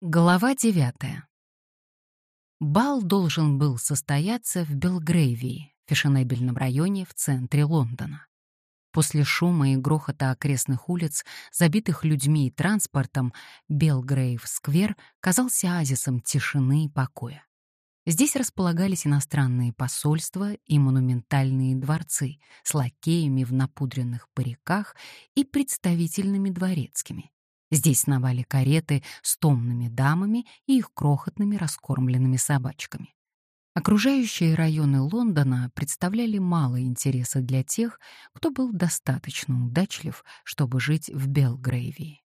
Глава девятая. Бал должен был состояться в Белгрейвии, фешенебельном районе в центре Лондона. После шума и грохота окрестных улиц, забитых людьми и транспортом, Белгрейв-сквер казался оазисом тишины и покоя. Здесь располагались иностранные посольства и монументальные дворцы с лакеями в напудренных париках и представительными дворецкими. Здесь сновали кареты с томными дамами и их крохотными раскормленными собачками. Окружающие районы Лондона представляли мало интереса для тех, кто был достаточно удачлив, чтобы жить в Белгрейвии.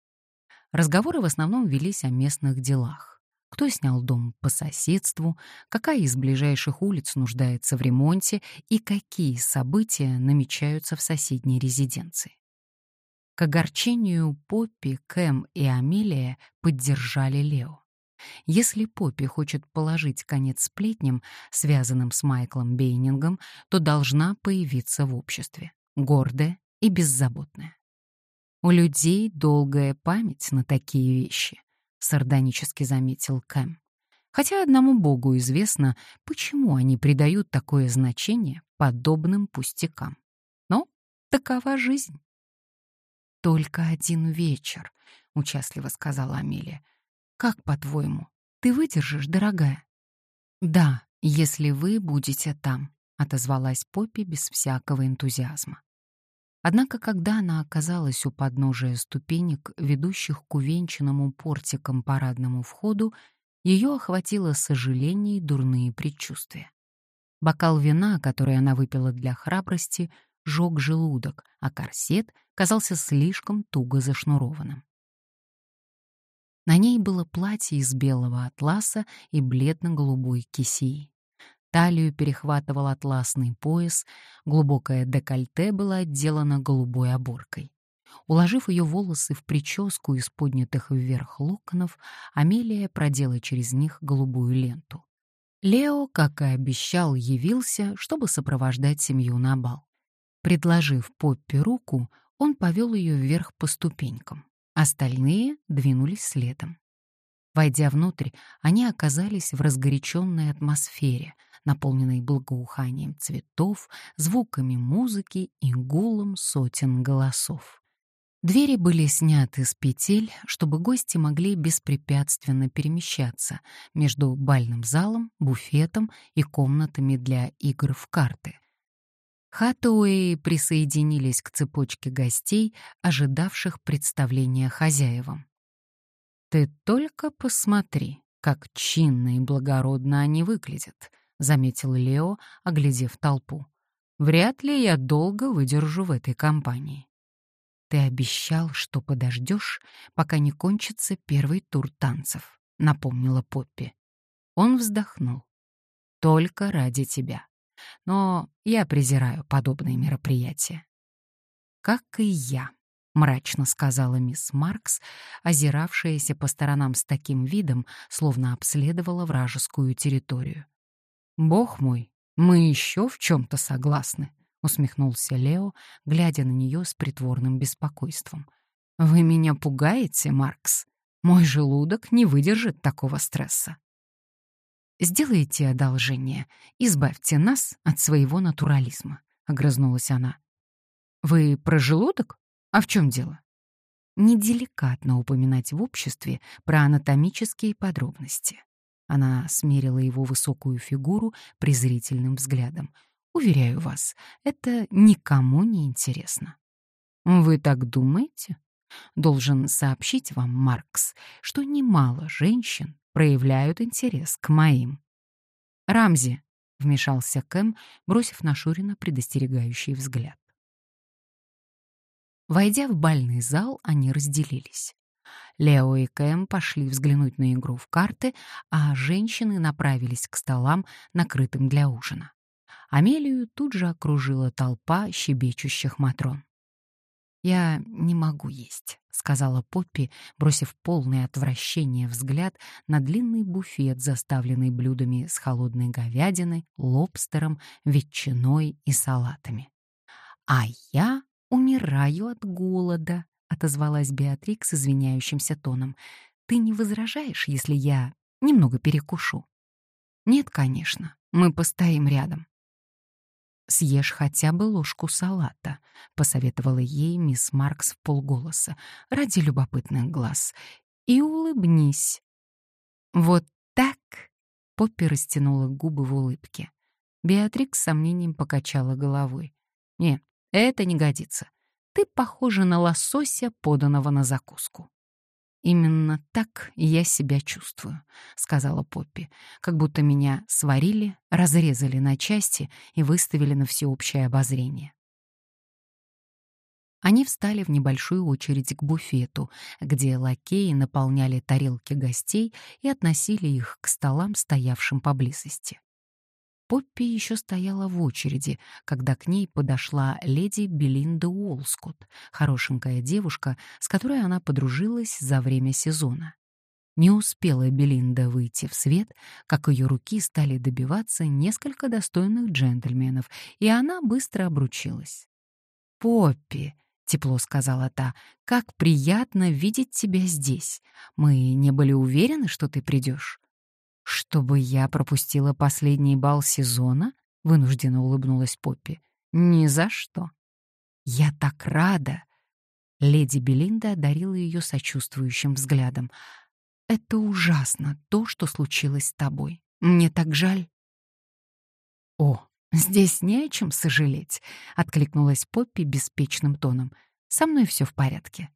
Разговоры в основном велись о местных делах. Кто снял дом по соседству, какая из ближайших улиц нуждается в ремонте и какие события намечаются в соседней резиденции. К огорчению Поппи, Кэм и Амелия поддержали Лео. Если Поппи хочет положить конец сплетням, связанным с Майклом Бейнингом, то должна появиться в обществе, гордая и беззаботная. «У людей долгая память на такие вещи», — сардонически заметил Кэм. Хотя одному Богу известно, почему они придают такое значение подобным пустякам. Но такова жизнь. «Только один вечер», — участливо сказала Амелия. «Как, по-твоему, ты выдержишь, дорогая?» «Да, если вы будете там», — отозвалась Поппи без всякого энтузиазма. Однако, когда она оказалась у подножия ступенек, ведущих к увенчанному портикам парадному входу, ее охватило сожаление и дурные предчувствия. Бокал вина, который она выпила для храбрости, жёг желудок, а корсет казался слишком туго зашнурованным. На ней было платье из белого атласа и бледно-голубой кисии. Талию перехватывал атласный пояс, глубокое декольте было отделано голубой оборкой. Уложив ее волосы в прическу из поднятых вверх локонов, Амелия продела через них голубую ленту. Лео, как и обещал, явился, чтобы сопровождать семью на бал. Предложив Поппи руку, он повел ее вверх по ступенькам. Остальные двинулись следом. Войдя внутрь, они оказались в разгоряченной атмосфере, наполненной благоуханием цветов, звуками музыки и гулом сотен голосов. Двери были сняты с петель, чтобы гости могли беспрепятственно перемещаться между бальным залом, буфетом и комнатами для игр в карты, Хатуэи присоединились к цепочке гостей, ожидавших представления хозяевам. «Ты только посмотри, как чинно и благородно они выглядят», — заметил Лео, оглядев толпу. «Вряд ли я долго выдержу в этой компании». «Ты обещал, что подождешь, пока не кончится первый тур танцев», — напомнила Поппи. Он вздохнул. «Только ради тебя но я презираю подобные мероприятия. «Как и я», — мрачно сказала мисс Маркс, озиравшаяся по сторонам с таким видом, словно обследовала вражескую территорию. «Бог мой, мы еще в чем-то согласны», — усмехнулся Лео, глядя на нее с притворным беспокойством. «Вы меня пугаете, Маркс? Мой желудок не выдержит такого стресса». «Сделайте одолжение, избавьте нас от своего натурализма», — огрызнулась она. «Вы про желудок? А в чем дело?» Неделикатно упоминать в обществе про анатомические подробности. Она смерила его высокую фигуру презрительным взглядом. «Уверяю вас, это никому не интересно». «Вы так думаете?» Должен сообщить вам, Маркс, что немало женщин проявляют интерес к моим. «Рамзи», — вмешался Кэм, бросив на Шурина предостерегающий взгляд. Войдя в бальный зал, они разделились. Лео и Кэм пошли взглянуть на игру в карты, а женщины направились к столам, накрытым для ужина. Амелию тут же окружила толпа щебечущих матрон. «Я не могу есть», — сказала Поппи, бросив полное отвращение взгляд на длинный буфет, заставленный блюдами с холодной говядиной, лобстером, ветчиной и салатами. «А я умираю от голода», — отозвалась Беатрикс извиняющимся тоном. ты не возражаешь, если я немного перекушу?» «Нет, конечно, мы постоим рядом». «Съешь хотя бы ложку салата», — посоветовала ей мисс Маркс в полголоса, ради любопытных глаз. «И улыбнись». «Вот так?» — Поппи растянула губы в улыбке. Беатрикс с сомнением покачала головой. «Не, это не годится. Ты похожа на лосося, поданного на закуску». «Именно так я себя чувствую», — сказала Поппи, «как будто меня сварили, разрезали на части и выставили на всеобщее обозрение». Они встали в небольшую очередь к буфету, где лакеи наполняли тарелки гостей и относили их к столам, стоявшим поблизости. Поппи еще стояла в очереди, когда к ней подошла леди Белинда Уолскотт, хорошенькая девушка, с которой она подружилась за время сезона. Не успела Белинда выйти в свет, как ее руки стали добиваться несколько достойных джентльменов, и она быстро обручилась. «Поппи», — тепло сказала та, — «как приятно видеть тебя здесь. Мы не были уверены, что ты придешь. «Чтобы я пропустила последний бал сезона?» — вынужденно улыбнулась Поппи. «Ни за что». «Я так рада!» Леди Белинда одарила ее сочувствующим взглядом. «Это ужасно, то, что случилось с тобой. Мне так жаль». «О, здесь не о чем сожалеть», — откликнулась Поппи беспечным тоном. «Со мной все в порядке».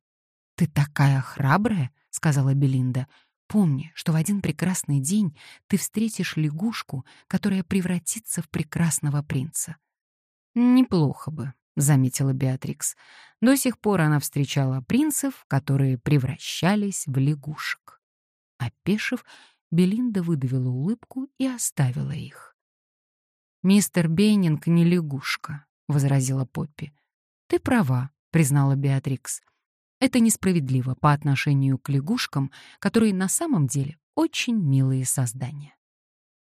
«Ты такая храбрая», — сказала Белинда. Помни, что в один прекрасный день ты встретишь лягушку, которая превратится в прекрасного принца. Неплохо бы, заметила Беатрикс. До сих пор она встречала принцев, которые превращались в лягушек. Опешив, Белинда выдавила улыбку и оставила их. «Мистер Бейнинг не лягушка», — возразила Поппи. «Ты права», — признала Беатрикс. Это несправедливо по отношению к лягушкам, которые на самом деле очень милые создания.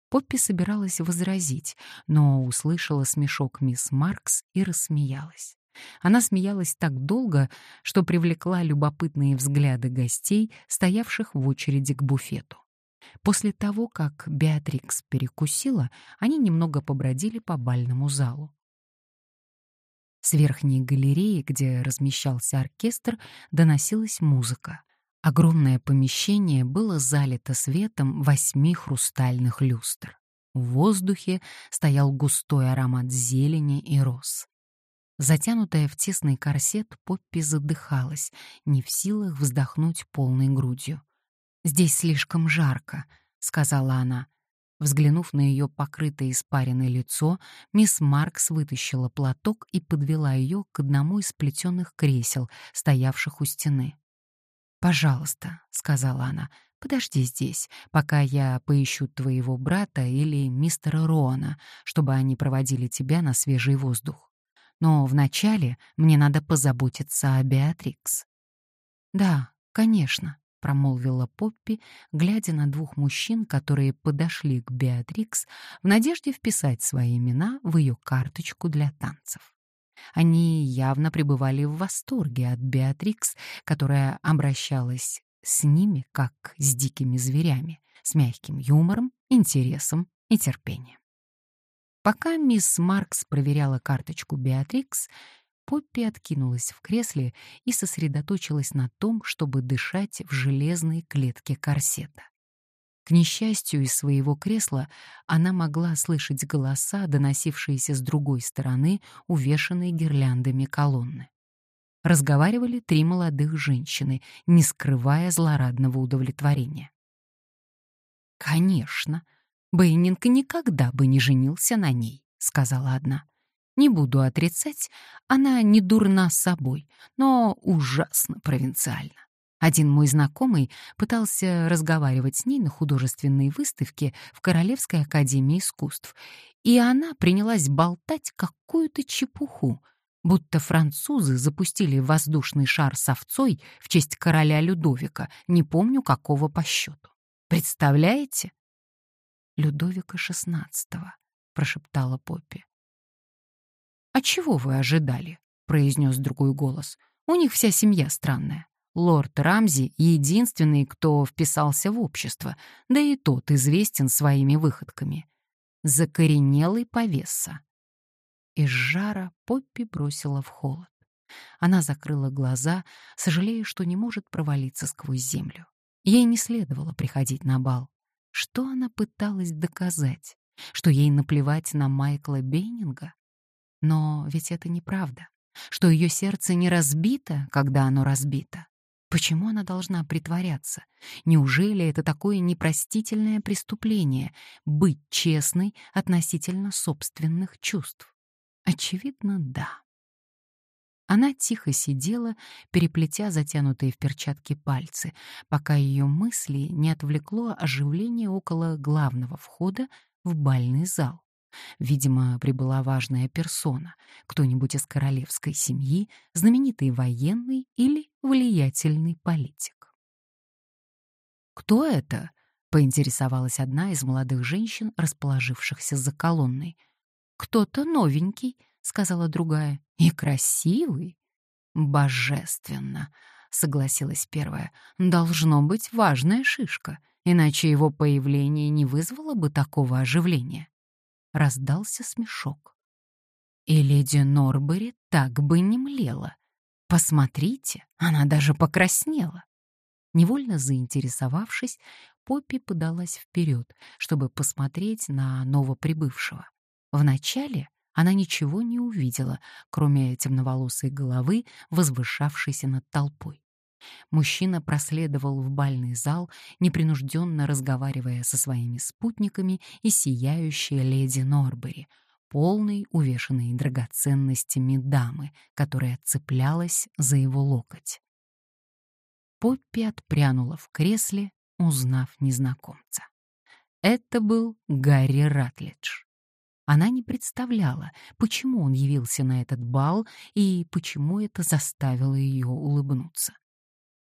Поппи собиралась возразить, но услышала смешок мисс Маркс и рассмеялась. Она смеялась так долго, что привлекла любопытные взгляды гостей, стоявших в очереди к буфету. После того, как Беатрикс перекусила, они немного побродили по бальному залу. С верхней галереи, где размещался оркестр, доносилась музыка. Огромное помещение было залито светом восьми хрустальных люстр. В воздухе стоял густой аромат зелени и роз. Затянутая в тесный корсет, Поппи задыхалась, не в силах вздохнуть полной грудью. «Здесь слишком жарко», — сказала она. Взглянув на ее покрытое испаренное лицо, мисс Маркс вытащила платок и подвела ее к одному из сплетенных кресел, стоявших у стены. «Пожалуйста», — сказала она, — «подожди здесь, пока я поищу твоего брата или мистера Роана, чтобы они проводили тебя на свежий воздух. Но вначале мне надо позаботиться о Беатрикс». «Да, конечно», — промолвила Поппи, глядя на двух мужчин, которые подошли к Беатрикс в надежде вписать свои имена в ее карточку для танцев. Они явно пребывали в восторге от Беатрикс, которая обращалась с ними как с дикими зверями, с мягким юмором, интересом и терпением. Пока мисс Маркс проверяла карточку Беатрикс, Поппи откинулась в кресле и сосредоточилась на том, чтобы дышать в железной клетке корсета. К несчастью, из своего кресла она могла слышать голоса, доносившиеся с другой стороны, увешанной гирляндами колонны. Разговаривали три молодых женщины, не скрывая злорадного удовлетворения. «Конечно, Бейнинг никогда бы не женился на ней», — сказала одна. Не буду отрицать, она не дурна собой, но ужасно провинциальна. Один мой знакомый пытался разговаривать с ней на художественной выставке в Королевской академии искусств, и она принялась болтать какую-то чепуху, будто французы запустили воздушный шар с овцой в честь короля Людовика, не помню какого по счету. Представляете? Людовика XVI, прошептала Поппи. «А чего вы ожидали?» — произнес другой голос. «У них вся семья странная. Лорд Рамзи — единственный, кто вписался в общество, да и тот известен своими выходками. Закоренелый повеса. Из жара Поппи бросила в холод. Она закрыла глаза, сожалея, что не может провалиться сквозь землю. Ей не следовало приходить на бал. Что она пыталась доказать? Что ей наплевать на Майкла Бейнинга? Но ведь это неправда. Что ее сердце не разбито, когда оно разбито. Почему она должна притворяться? Неужели это такое непростительное преступление — быть честной относительно собственных чувств? Очевидно, да. Она тихо сидела, переплетя затянутые в перчатки пальцы, пока ее мысли не отвлекло оживление около главного входа в бальный зал. Видимо, прибыла важная персона, кто-нибудь из королевской семьи, знаменитый военный или влиятельный политик. «Кто это?» — поинтересовалась одна из молодых женщин, расположившихся за колонной. «Кто-то новенький», — сказала другая, — «и красивый». «Божественно», — согласилась первая, — «должно быть важная шишка, иначе его появление не вызвало бы такого оживления» раздался смешок. И леди Норбери так бы не млела. Посмотрите, она даже покраснела. Невольно заинтересовавшись, Поппи подалась вперед, чтобы посмотреть на новоприбывшего. Вначале она ничего не увидела, кроме темноволосой головы, возвышавшейся над толпой. Мужчина проследовал в бальный зал, непринужденно разговаривая со своими спутниками и сияющая леди Норбери, полной, увешанной драгоценностями дамы, которая цеплялась за его локоть. Поппи отпрянула в кресле, узнав незнакомца. Это был Гарри Ратлидж. Она не представляла, почему он явился на этот бал и почему это заставило ее улыбнуться.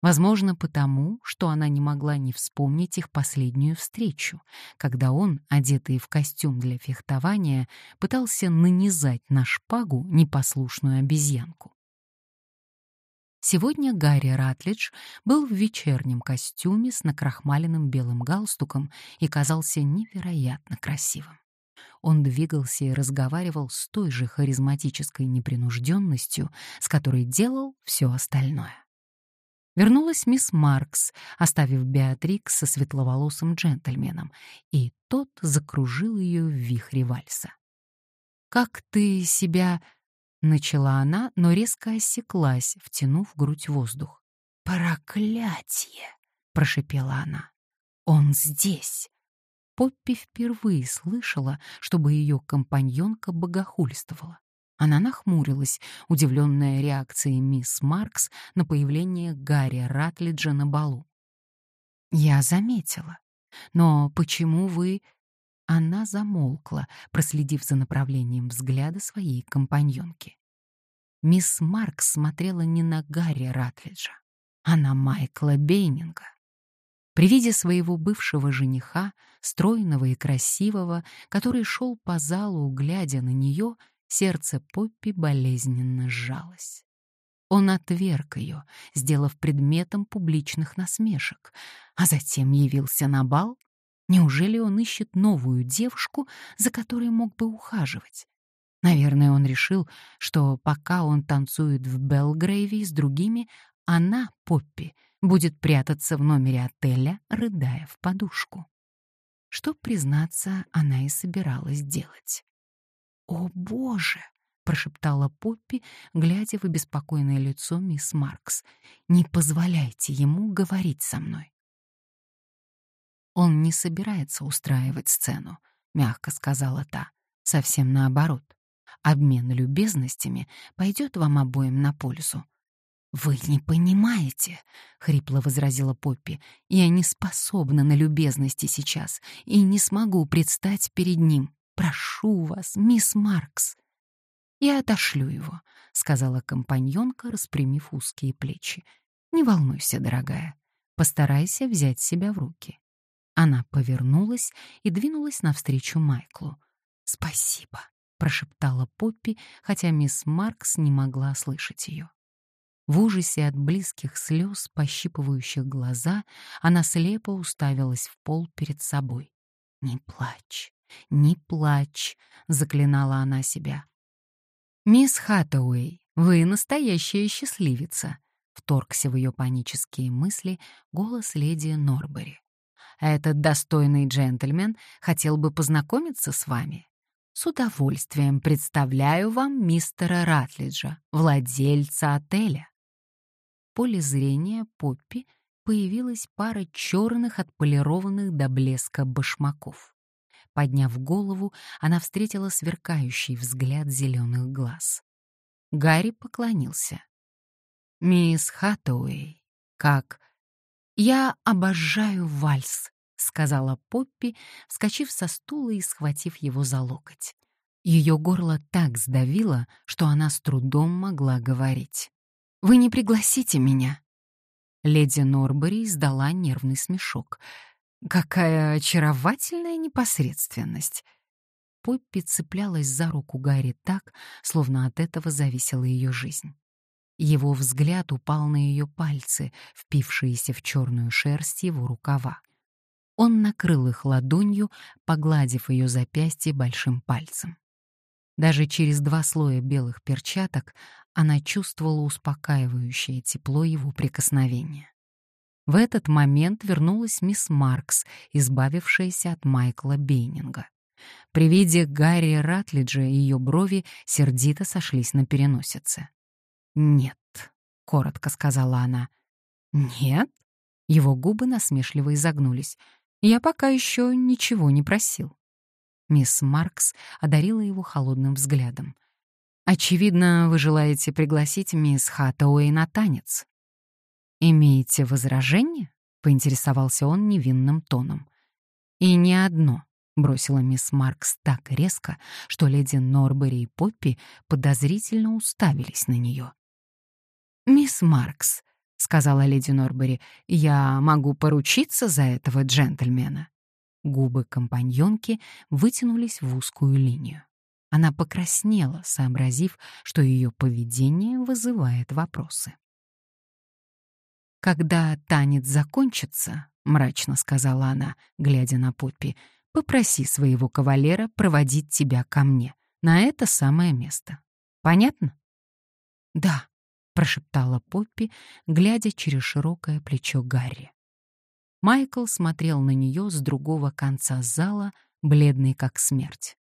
Возможно, потому, что она не могла не вспомнить их последнюю встречу, когда он, одетый в костюм для фехтования, пытался нанизать на шпагу непослушную обезьянку. Сегодня Гарри Ратлидж был в вечернем костюме с накрахмаленным белым галстуком и казался невероятно красивым. Он двигался и разговаривал с той же харизматической непринужденностью, с которой делал все остальное. Вернулась мисс Маркс, оставив Беатрикс со светловолосым джентльменом, и тот закружил ее в вихре вальса. «Как ты себя...» — начала она, но резко осеклась, втянув грудь воздух. «Проклятие!» — прошепела она. «Он здесь!» Поппи впервые слышала, чтобы ее компаньонка богохульствовала. Она нахмурилась, удивленная реакцией мисс Маркс на появление Гарри Ратлиджа на балу. «Я заметила. Но почему вы...» Она замолкла, проследив за направлением взгляда своей компаньонки. Мисс Маркс смотрела не на Гарри Ратлиджа, а на Майкла Бейнинга. При виде своего бывшего жениха, стройного и красивого, который шел по залу, глядя на нее, Сердце Поппи болезненно сжалось. Он отверг ее, сделав предметом публичных насмешек, а затем явился на бал. Неужели он ищет новую девушку, за которой мог бы ухаживать? Наверное, он решил, что пока он танцует в Белгрейве с другими, она, Поппи, будет прятаться в номере отеля, рыдая в подушку. Что, признаться, она и собиралась делать. «О, Боже!» — прошептала Поппи, глядя в обеспокоенное лицо мисс Маркс. «Не позволяйте ему говорить со мной». «Он не собирается устраивать сцену», — мягко сказала та. «Совсем наоборот. Обмен любезностями пойдет вам обоим на пользу». «Вы не понимаете», — хрипло возразила Поппи. «Я не способна на любезности сейчас и не смогу предстать перед ним. Прошу вас, мисс Маркс. Я отошлю его, сказала компаньонка, распрямив узкие плечи. Не волнуйся, дорогая. Постарайся взять себя в руки. Она повернулась и двинулась навстречу Майклу. «Спасибо», — прошептала Поппи, хотя мисс Маркс не могла слышать ее. В ужасе от близких слез, пощипывающих глаза, она слепо уставилась в пол перед собой. «Не плачь, не плачь», — заклинала она себя. «Мисс Хаттауэй, вы настоящая счастливица», — вторгся в ее панические мысли голос леди Норбери. «Этот достойный джентльмен хотел бы познакомиться с вами. С удовольствием представляю вам мистера Ратлиджа, владельца отеля» поле зрения Поппи появилась пара черных отполированных до блеска башмаков. Подняв голову, она встретила сверкающий взгляд зеленых глаз. Гарри поклонился. «Мисс Хаттауэй, как...» «Я обожаю вальс», — сказала Поппи, вскочив со стула и схватив его за локоть. Ее горло так сдавило, что она с трудом могла говорить. Вы не пригласите меня?» Леди Норбери издала нервный смешок. «Какая очаровательная непосредственность!» Поппи цеплялась за руку Гарри так, словно от этого зависела ее жизнь. Его взгляд упал на ее пальцы, впившиеся в черную шерсть его рукава. Он накрыл их ладонью, погладив ее запястье большим пальцем. Даже через два слоя белых перчаток она чувствовала успокаивающее тепло его прикосновения. В этот момент вернулась мисс Маркс, избавившаяся от Майкла Бейнинга. При виде Гарри Ратлиджа ее брови сердито сошлись на переносице. «Нет», — коротко сказала она. «Нет?» Его губы насмешливо изогнулись. «Я пока еще ничего не просил». Мисс Маркс одарила его холодным взглядом. Очевидно, вы желаете пригласить мисс Хаттауэй на танец. Имеете возражение? поинтересовался он невинным тоном. И не одно, бросила мисс Маркс так резко, что леди Норбери и Поппи подозрительно уставились на нее. Мисс Маркс, сказала леди Норбери, я могу поручиться за этого джентльмена. Губы компаньонки вытянулись в узкую линию. Она покраснела, сообразив, что ее поведение вызывает вопросы. «Когда танец закончится», — мрачно сказала она, глядя на Поппи, «попроси своего кавалера проводить тебя ко мне, на это самое место. Понятно?» «Да», — прошептала Поппи, глядя через широкое плечо Гарри. Майкл смотрел на нее с другого конца зала, бледный как смерть.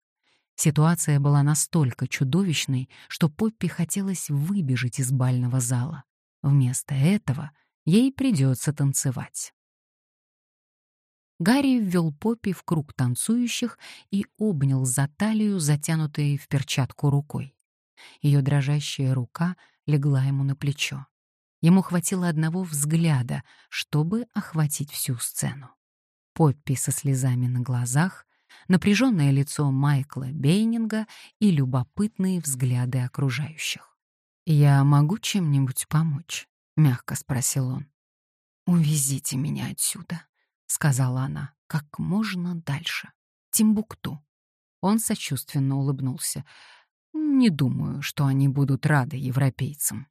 Ситуация была настолько чудовищной, что Поппи хотелось выбежать из бального зала. Вместо этого ей придется танцевать. Гарри ввел Поппи в круг танцующих и обнял за талию, затянутой в перчатку рукой. Ее дрожащая рука легла ему на плечо. Ему хватило одного взгляда, чтобы охватить всю сцену. Поппи со слезами на глазах напряженное лицо Майкла Бейнинга и любопытные взгляды окружающих. «Я могу чем-нибудь помочь?» — мягко спросил он. «Увезите меня отсюда», — сказала она, — «как можно дальше. Тимбукту». Он сочувственно улыбнулся. «Не думаю, что они будут рады европейцам».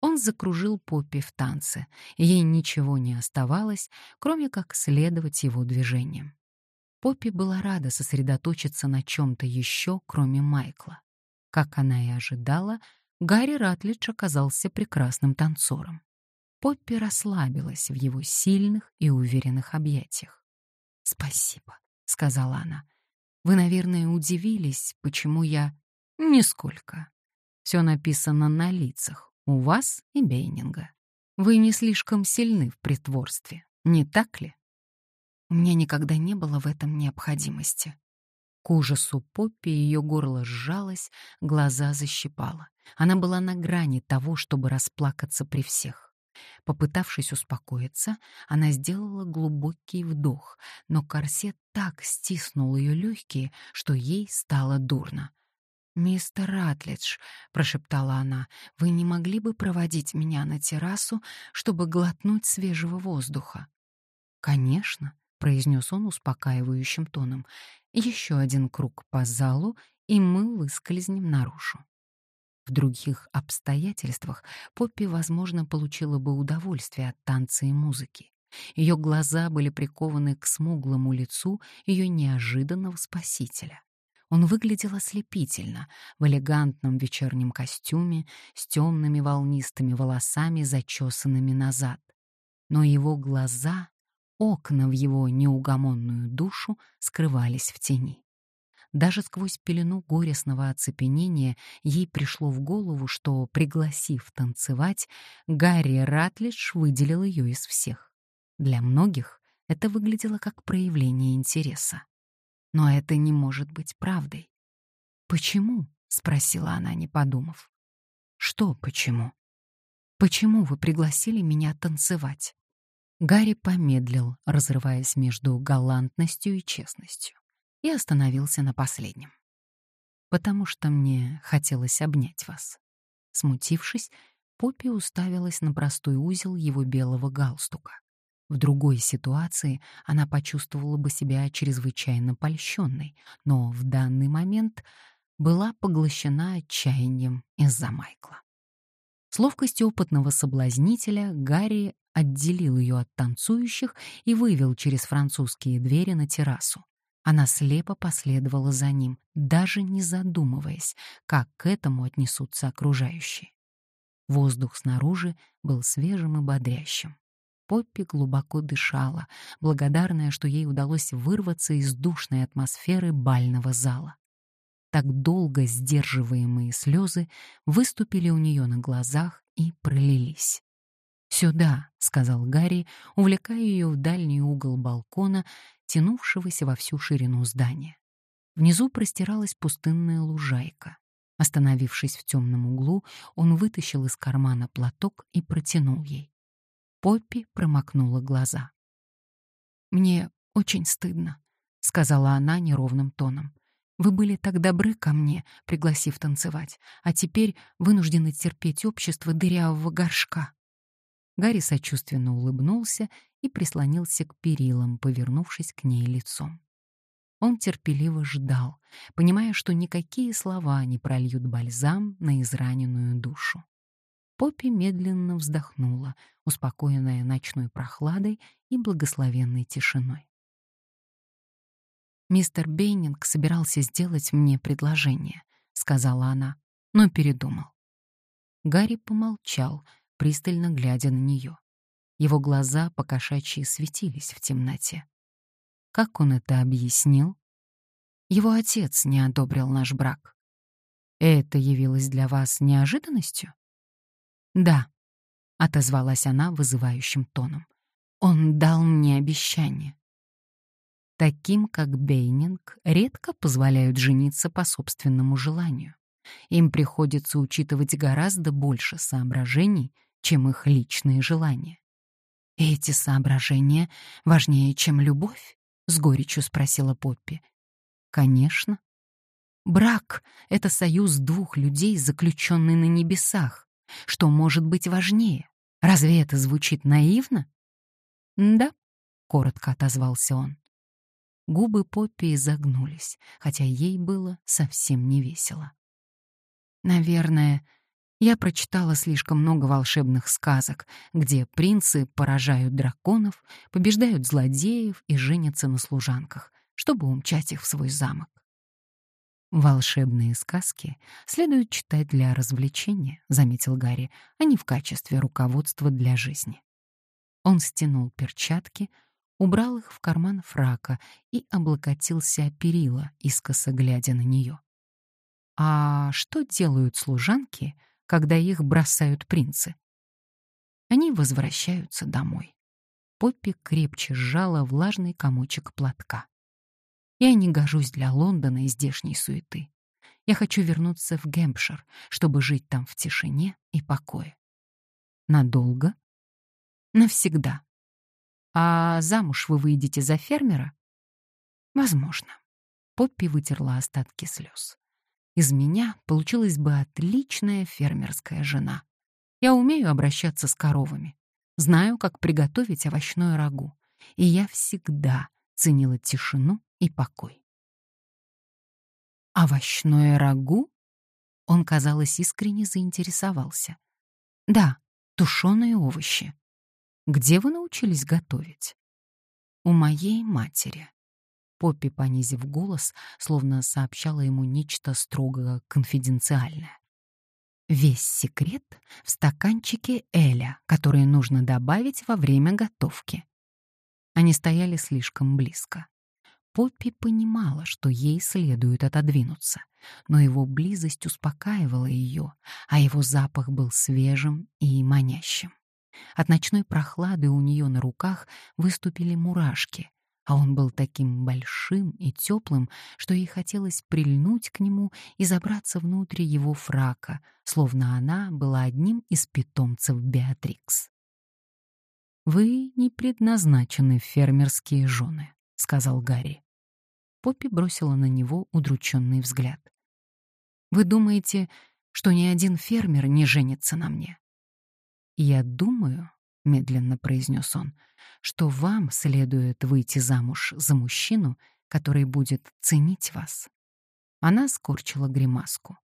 Он закружил Поппи в танце, ей ничего не оставалось, кроме как следовать его движениям. Поппи была рада сосредоточиться на чем-то еще, кроме Майкла. Как она и ожидала, Гарри Ратлидж оказался прекрасным танцором. Поппи расслабилась в его сильных и уверенных объятиях. «Спасибо», — сказала она. «Вы, наверное, удивились, почему я...» «Нисколько. Все написано на лицах, у вас и Бейнинга. Вы не слишком сильны в притворстве, не так ли?» У меня никогда не было в этом необходимости. К ужасу Поппи ее горло сжалось, глаза защипало. Она была на грани того, чтобы расплакаться при всех. Попытавшись успокоиться, она сделала глубокий вдох, но корсет так стиснул ее легкие, что ей стало дурно. «Мистер Ратлидж», — прошептала она, — «вы не могли бы проводить меня на террасу, чтобы глотнуть свежего воздуха?» «Конечно», — произнес он успокаивающим тоном. «Еще один круг по залу, и мы выскользнем наружу». В других обстоятельствах Поппи, возможно, получила бы удовольствие от танца и музыки. Ее глаза были прикованы к смуглому лицу ее неожиданного спасителя. Он выглядел ослепительно, в элегантном вечернем костюме, с темными волнистыми волосами, зачесанными назад. Но его глаза, окна в его неугомонную душу, скрывались в тени. Даже сквозь пелену горестного оцепенения ей пришло в голову, что, пригласив танцевать, Гарри Ратлидж выделил ее из всех. Для многих это выглядело как проявление интереса. Но это не может быть правдой. «Почему?» — спросила она, не подумав. «Что почему?» «Почему вы пригласили меня танцевать?» Гарри помедлил, разрываясь между галантностью и честностью и остановился на последнем. «Потому что мне хотелось обнять вас». Смутившись, Поппи уставилась на простой узел его белого галстука. В другой ситуации она почувствовала бы себя чрезвычайно польщенной, но в данный момент была поглощена отчаянием из-за Майкла. С ловкостью опытного соблазнителя Гарри отделил ее от танцующих и вывел через французские двери на террасу. Она слепо последовала за ним, даже не задумываясь, как к этому отнесутся окружающие. Воздух снаружи был свежим и бодрящим. Поппи глубоко дышала, благодарная, что ей удалось вырваться из душной атмосферы бального зала. Так долго сдерживаемые слезы выступили у нее на глазах и пролились. «Сюда», — сказал Гарри, увлекая ее в дальний угол балкона, тянувшегося во всю ширину здания. Внизу простиралась пустынная лужайка. Остановившись в темном углу, он вытащил из кармана платок и протянул ей. Поппи промокнула глаза. «Мне очень стыдно», — сказала она неровным тоном. «Вы были так добры ко мне, пригласив танцевать, а теперь вынуждены терпеть общество дырявого горшка». Гарри сочувственно улыбнулся и прислонился к перилам, повернувшись к ней лицом. Он терпеливо ждал, понимая, что никакие слова не прольют бальзам на израненную душу. Поппи медленно вздохнула, успокоенная ночной прохладой и благословенной тишиной. «Мистер Бейнинг собирался сделать мне предложение», — сказала она, но передумал. Гарри помолчал, пристально глядя на нее. Его глаза покошачьи светились в темноте. Как он это объяснил? Его отец не одобрил наш брак. Это явилось для вас неожиданностью? Да, отозвалась она вызывающим тоном. Он дал мне обещание. Таким, как Бейнинг, редко позволяют жениться по собственному желанию. Им приходится учитывать гораздо больше соображений, чем их личные желания. «Эти соображения важнее, чем любовь?» — с горечью спросила Поппи. «Конечно. Брак — это союз двух людей, заключенный на небесах. Что может быть важнее? Разве это звучит наивно?» «Да», — коротко отозвался он. Губы Поппи изогнулись, хотя ей было совсем не весело. «Наверное, я прочитала слишком много волшебных сказок, где принцы поражают драконов, побеждают злодеев и женятся на служанках, чтобы умчать их в свой замок. «Волшебные сказки следует читать для развлечения», — заметил Гарри, «а не в качестве руководства для жизни». Он стянул перчатки, убрал их в карман фрака и облокотился о перила, искоса глядя на нее. «А что делают служанки, когда их бросают принцы. Они возвращаются домой. Поппи крепче сжала влажный комочек платка. Я не гожусь для Лондона и здешней суеты. Я хочу вернуться в Гэмпшир, чтобы жить там в тишине и покое. Надолго? Навсегда. А замуж вы выйдете за фермера? Возможно. Поппи вытерла остатки слез. Из меня получилась бы отличная фермерская жена. Я умею обращаться с коровами, знаю, как приготовить овощное рагу, и я всегда ценила тишину и покой. «Овощное рагу?» Он, казалось, искренне заинтересовался. «Да, тушеные овощи. Где вы научились готовить?» «У моей матери». Поппи, понизив голос, словно сообщала ему нечто строго конфиденциальное. Весь секрет в стаканчике Эля, который нужно добавить во время готовки. Они стояли слишком близко. Поппи понимала, что ей следует отодвинуться, но его близость успокаивала ее, а его запах был свежим и манящим. От ночной прохлады у нее на руках выступили мурашки, а он был таким большим и теплым, что ей хотелось прильнуть к нему и забраться внутрь его фрака, словно она была одним из питомцев Беатрикс. «Вы не предназначены фермерские жены», — сказал Гарри. Поппи бросила на него удрученный взгляд. «Вы думаете, что ни один фермер не женится на мне?» «Я думаю», — медленно произнес он, — «что вам следует выйти замуж за мужчину, который будет ценить вас». Она скорчила гримаску.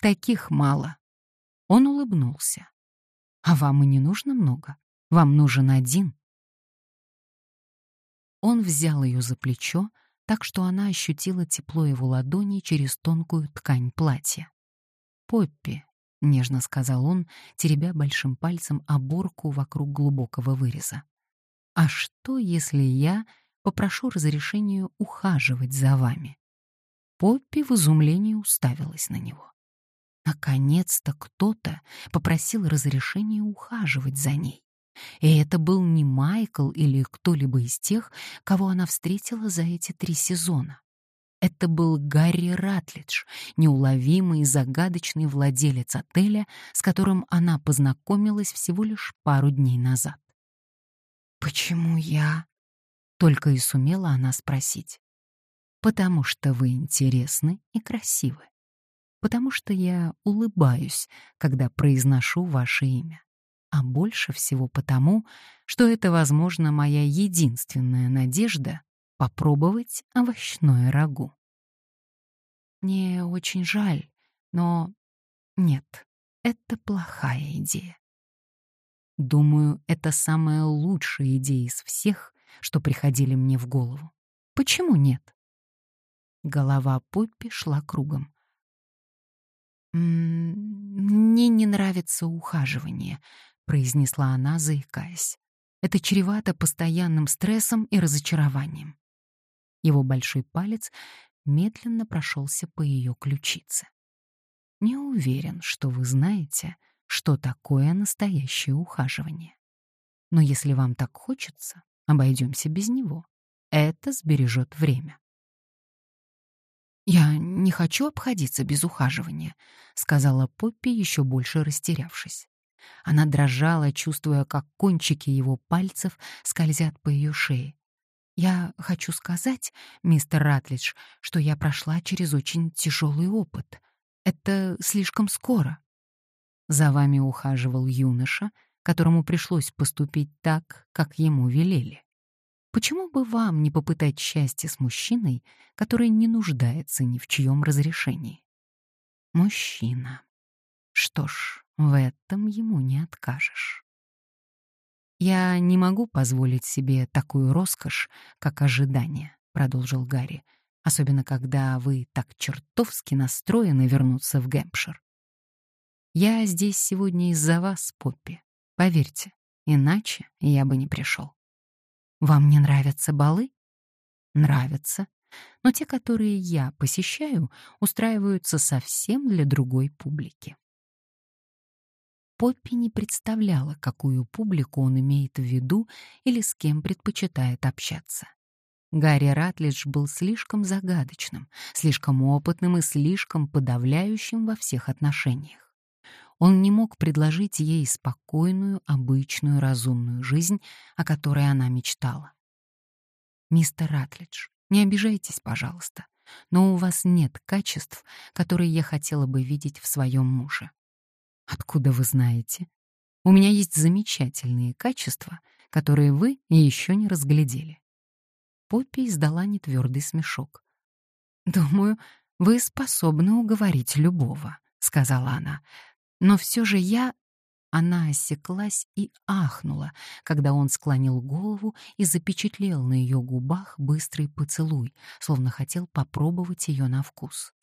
«Таких мало». Он улыбнулся. «А вам и не нужно много. Вам нужен один». Он взял ее за плечо, так что она ощутила тепло его ладони через тонкую ткань платья. «Поппи», — нежно сказал он, теребя большим пальцем оборку вокруг глубокого выреза. «А что, если я попрошу разрешения ухаживать за вами?» Поппи в изумлении уставилась на него. Наконец-то кто-то попросил разрешения ухаживать за ней. И это был не Майкл или кто-либо из тех, кого она встретила за эти три сезона. Это был Гарри Ратлидж, неуловимый и загадочный владелец отеля, с которым она познакомилась всего лишь пару дней назад. «Почему я?» — только и сумела она спросить. «Потому что вы интересны и красивы. Потому что я улыбаюсь, когда произношу ваше имя а больше всего потому, что это, возможно, моя единственная надежда попробовать овощное рагу. Мне очень жаль, но нет, это плохая идея. Думаю, это самая лучшая идея из всех, что приходили мне в голову. Почему нет? Голова Поппи шла кругом. «Мне не нравится ухаживание», — произнесла она, заикаясь. «Это чревато постоянным стрессом и разочарованием». Его большой палец медленно прошелся по ее ключице. «Не уверен, что вы знаете, что такое настоящее ухаживание. Но если вам так хочется, обойдемся без него. Это сбережет время». «Я не хочу обходиться без ухаживания», — сказала Поппи, еще больше растерявшись. Она дрожала, чувствуя, как кончики его пальцев скользят по ее шее. «Я хочу сказать, мистер Ратлидж, что я прошла через очень тяжелый опыт. Это слишком скоро». За вами ухаживал юноша, которому пришлось поступить так, как ему велели. Почему бы вам не попытать счастье с мужчиной, который не нуждается ни в чьем разрешении? Мужчина. Что ж, в этом ему не откажешь. «Я не могу позволить себе такую роскошь, как ожидание», — продолжил Гарри, «особенно когда вы так чертовски настроены вернуться в Гэмпшир. Я здесь сегодня из-за вас, Поппи. Поверьте, иначе я бы не пришел. Вам не нравятся балы? Нравятся. Но те, которые я посещаю, устраиваются совсем для другой публики. Поппи не представляла, какую публику он имеет в виду или с кем предпочитает общаться. Гарри Ратлидж был слишком загадочным, слишком опытным и слишком подавляющим во всех отношениях. Он не мог предложить ей спокойную, обычную, разумную жизнь, о которой она мечтала. «Мистер Ратлидж, не обижайтесь, пожалуйста, но у вас нет качеств, которые я хотела бы видеть в своем муже. Откуда вы знаете? У меня есть замечательные качества, которые вы еще не разглядели. Поппи издала нетвердый смешок. Думаю, вы способны уговорить любого, сказала она. «Но все же я...» Она осеклась и ахнула, когда он склонил голову и запечатлел на ее губах быстрый поцелуй, словно хотел попробовать ее на вкус.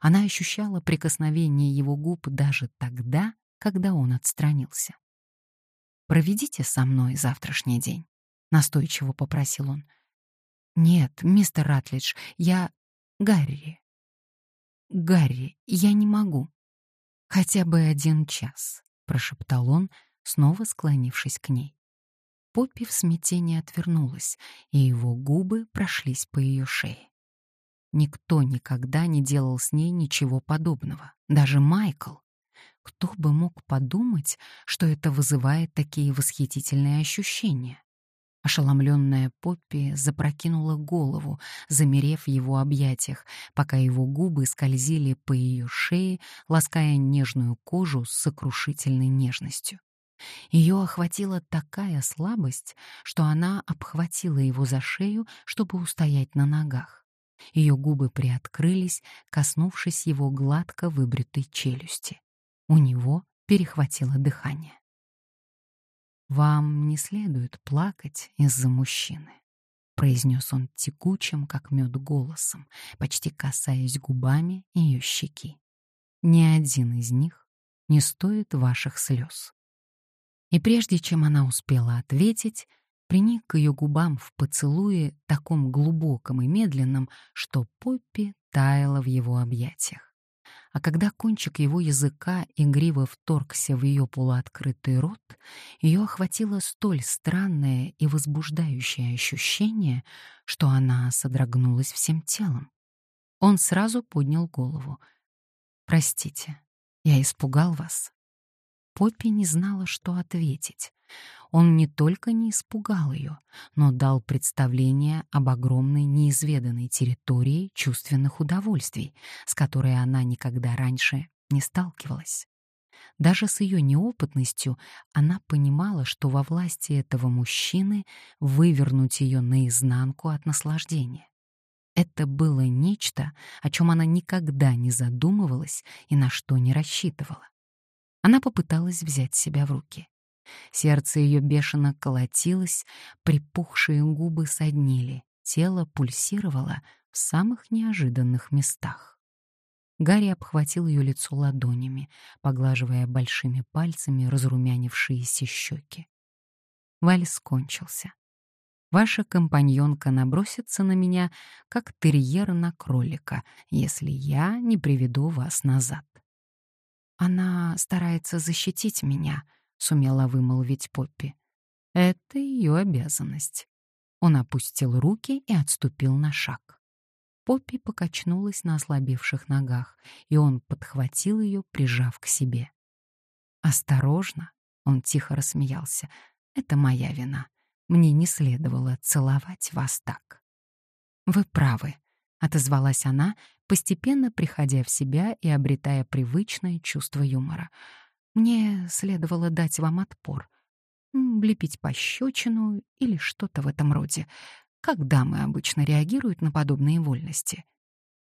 Она ощущала прикосновение его губ даже тогда, когда он отстранился. «Проведите со мной завтрашний день», — настойчиво попросил он. «Нет, мистер Ратлидж, я... Гарри. Гарри, я не могу. Хотя бы один час», — прошептал он, снова склонившись к ней. Поппи в смятении отвернулась, и его губы прошлись по ее шее. Никто никогда не делал с ней ничего подобного, даже Майкл. Кто бы мог подумать, что это вызывает такие восхитительные ощущения? Ошеломленная Поппи запрокинула голову, замерев в его объятиях, пока его губы скользили по ее шее, лаская нежную кожу с сокрушительной нежностью. Ее охватила такая слабость, что она обхватила его за шею, чтобы устоять на ногах. Ее губы приоткрылись, коснувшись его гладко выбритой челюсти. У него перехватило дыхание. «Вам не следует плакать из-за мужчины», — произнес он текучим, как мед, голосом, почти касаясь губами ее щеки. «Ни один из них не стоит ваших слез». И прежде чем она успела ответить, приник к ее губам в поцелуе таком глубоком и медленном, что Поппи таяла в его объятиях а когда кончик его языка игриво вторгся в ее полуоткрытый рот, ее охватило столь странное и возбуждающее ощущение, что она содрогнулась всем телом. Он сразу поднял голову. «Простите, я испугал вас». Поппи не знала, что ответить. Он не только не испугал ее, но дал представление об огромной неизведанной территории чувственных удовольствий, с которой она никогда раньше не сталкивалась. Даже с ее неопытностью она понимала, что во власти этого мужчины вывернуть ее наизнанку от наслаждения. Это было нечто, о чем она никогда не задумывалась и на что не рассчитывала. Она попыталась взять себя в руки. Сердце ее бешено колотилось, припухшие губы соднили, тело пульсировало в самых неожиданных местах. Гарри обхватил ее лицо ладонями, поглаживая большими пальцами разрумянившиеся щеки. Вальс кончился. Ваша компаньонка набросится на меня, как терьер на кролика, если я не приведу вас назад. Она старается защитить меня, сумела вымолвить Поппи. Это ее обязанность. Он опустил руки и отступил на шаг. Поппи покачнулась на ослабевших ногах, и он подхватил ее, прижав к себе. «Осторожно!» — он тихо рассмеялся. «Это моя вина. Мне не следовало целовать вас так». «Вы правы», — отозвалась она, постепенно приходя в себя и обретая привычное чувство юмора. Мне следовало дать вам отпор. Влепить пощечину или что-то в этом роде. Как дамы обычно реагируют на подобные вольности?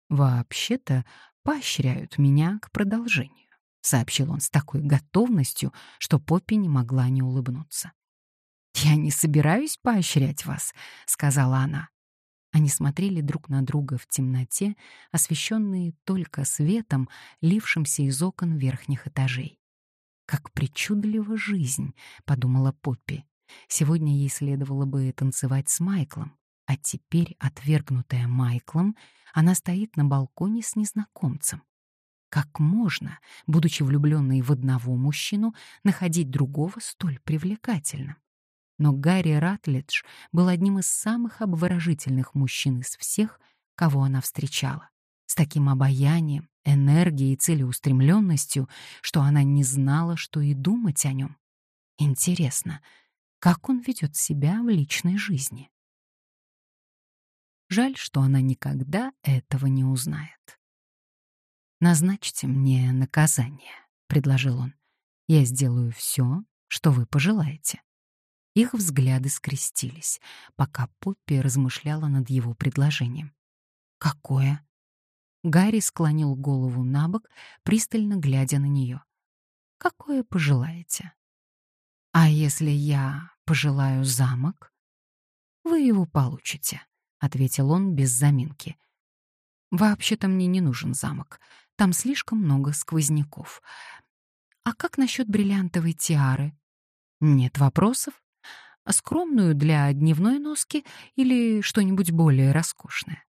Вообще-то поощряют меня к продолжению, сообщил он с такой готовностью, что Поппи не могла не улыбнуться. «Я не собираюсь поощрять вас», — сказала она. Они смотрели друг на друга в темноте, освещенные только светом, лившимся из окон верхних этажей. «Как причудлива жизнь», — подумала Поппи. «Сегодня ей следовало бы танцевать с Майклом, а теперь, отвергнутая Майклом, она стоит на балконе с незнакомцем. Как можно, будучи влюбленной в одного мужчину, находить другого столь привлекательным? Но Гарри Ратлидж был одним из самых обворожительных мужчин из всех, кого она встречала с таким обаянием, энергией и целеустремленностью, что она не знала, что и думать о нем. Интересно, как он ведет себя в личной жизни? Жаль, что она никогда этого не узнает. «Назначьте мне наказание», — предложил он. «Я сделаю все, что вы пожелаете». Их взгляды скрестились, пока Поппи размышляла над его предложением. «Какое?» Гарри склонил голову на бок, пристально глядя на нее. «Какое пожелаете?» «А если я пожелаю замок?» «Вы его получите», — ответил он без заминки. «Вообще-то мне не нужен замок. Там слишком много сквозняков. А как насчет бриллиантовой тиары? Нет вопросов? А скромную для дневной носки или что-нибудь более роскошное?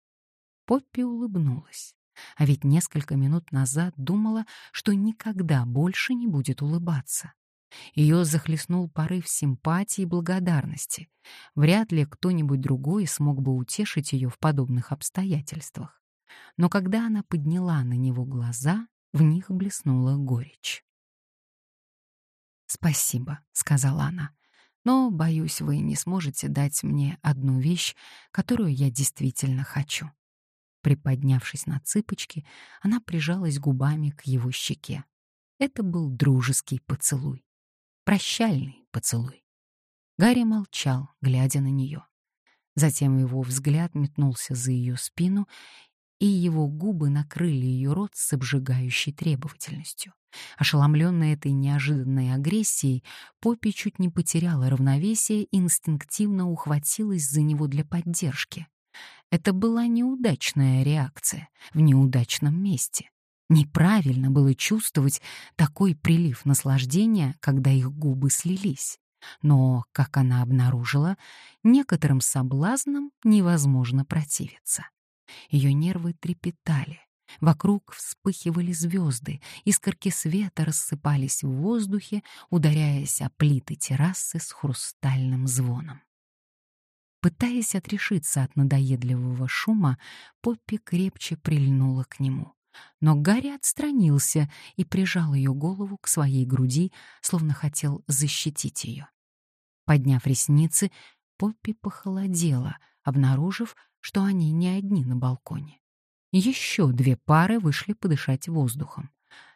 Поппи улыбнулась. А ведь несколько минут назад думала, что никогда больше не будет улыбаться. Ее захлестнул порыв симпатии и благодарности. Вряд ли кто-нибудь другой смог бы утешить ее в подобных обстоятельствах. Но когда она подняла на него глаза, в них блеснула горечь. «Спасибо», — сказала она, — «но, боюсь, вы не сможете дать мне одну вещь, которую я действительно хочу». Приподнявшись на цыпочки, она прижалась губами к его щеке. Это был дружеский поцелуй. Прощальный поцелуй. Гарри молчал, глядя на нее. Затем его взгляд метнулся за ее спину, и его губы накрыли ее рот с обжигающей требовательностью. Ошеломленная этой неожиданной агрессией, Поппи чуть не потеряла равновесие и инстинктивно ухватилась за него для поддержки. Это была неудачная реакция в неудачном месте. Неправильно было чувствовать такой прилив наслаждения, когда их губы слились. Но, как она обнаружила, некоторым соблазнам невозможно противиться. Ее нервы трепетали. Вокруг вспыхивали звезды, искорки света рассыпались в воздухе, ударяясь о плиты террасы с хрустальным звоном. Пытаясь отрешиться от надоедливого шума, Поппи крепче прильнула к нему. Но Гарри отстранился и прижал ее голову к своей груди, словно хотел защитить ее. Подняв ресницы, Поппи похолодела, обнаружив, что они не одни на балконе. Еще две пары вышли подышать воздухом.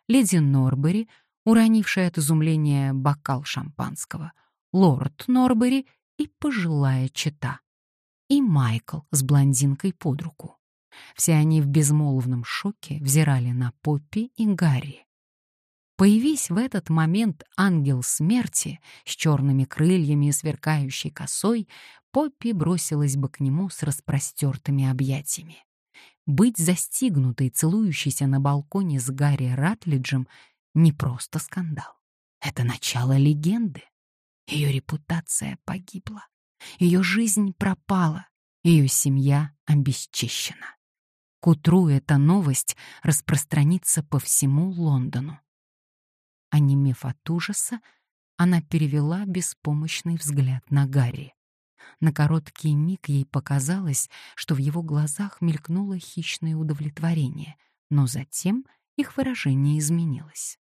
Леди Норбери, уронившая от изумления бокал шампанского, лорд Норбери и пожилая чета. И Майкл с блондинкой под руку. Все они в безмолвном шоке взирали на Поппи и Гарри. Появись в этот момент ангел смерти с черными крыльями и сверкающей косой, Поппи бросилась бы к нему с распростертыми объятиями. Быть застигнутой, целующейся на балконе с Гарри Ратлиджем — не просто скандал. Это начало легенды. Ее репутация погибла. Ее жизнь пропала. Ее семья обесчищена. К утру эта новость распространится по всему Лондону. Онемев от ужаса, она перевела беспомощный взгляд на Гарри. На короткий миг ей показалось, что в его глазах мелькнуло хищное удовлетворение, но затем их выражение изменилось.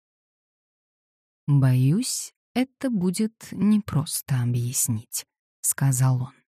«Боюсь, это будет непросто объяснить», — сказал он.